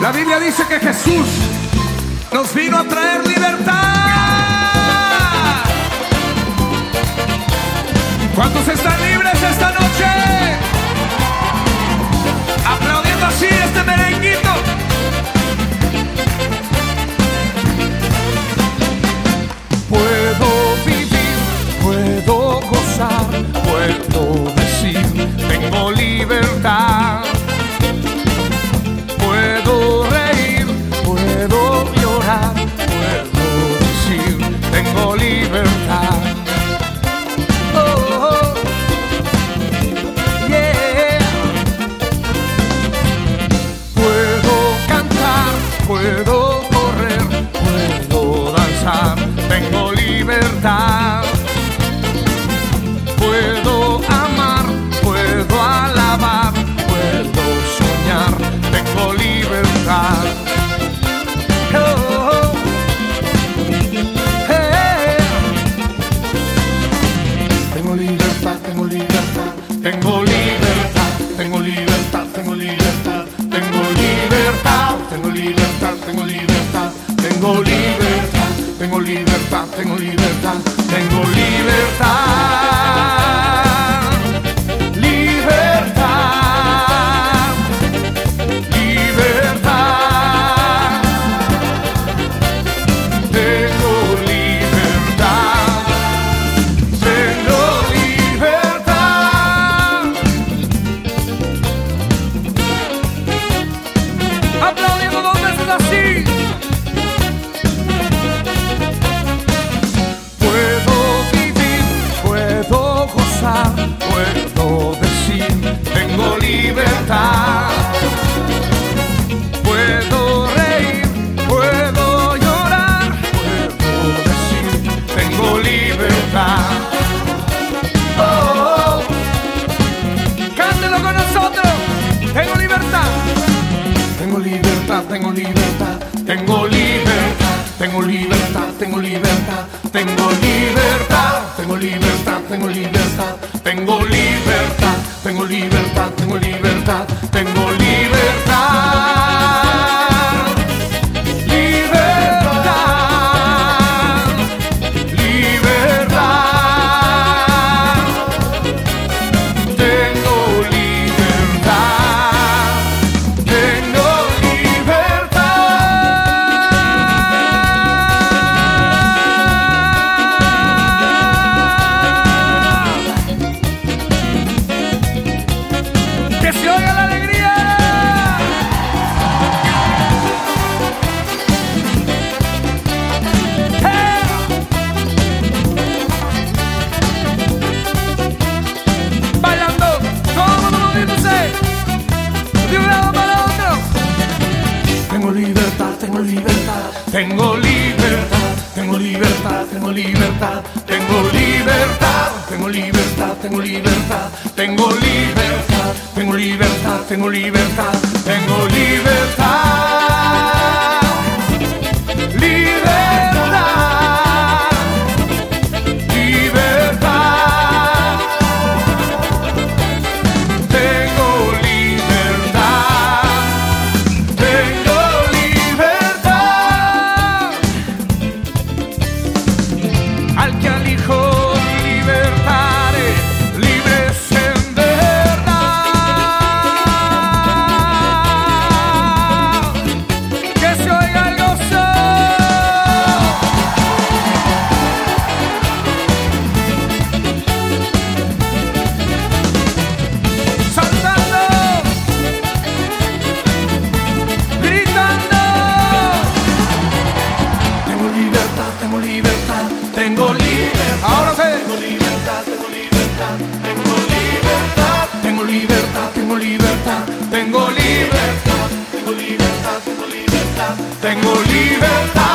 La Biblia dice que Jesús nos vino a traer libertad. ¿Cuántos están libres esta noche? Aplaudiendo así este merenguito. Tengo libertad, tengo libertad, tengo libertad, tengo libertad. Tengo libertad, tengo libertad, tengo libertad, tengo libertad, tengo libertad, tengo libertad, tengo libertad, tengo libertad, tengo libertad, tengo libertad, tengo libertad, tengo libertad, tengo libertad, tengo libertad, tengo libertad, tengo libertad, tengo libertad. Tengo libertad. Ahora sé. Tengo libertad, tengo libertad, tengo libertad. Tengo libertad, tengo libertad, tengo libertad. Tengo libertad, tengo libertad, tengo libertad.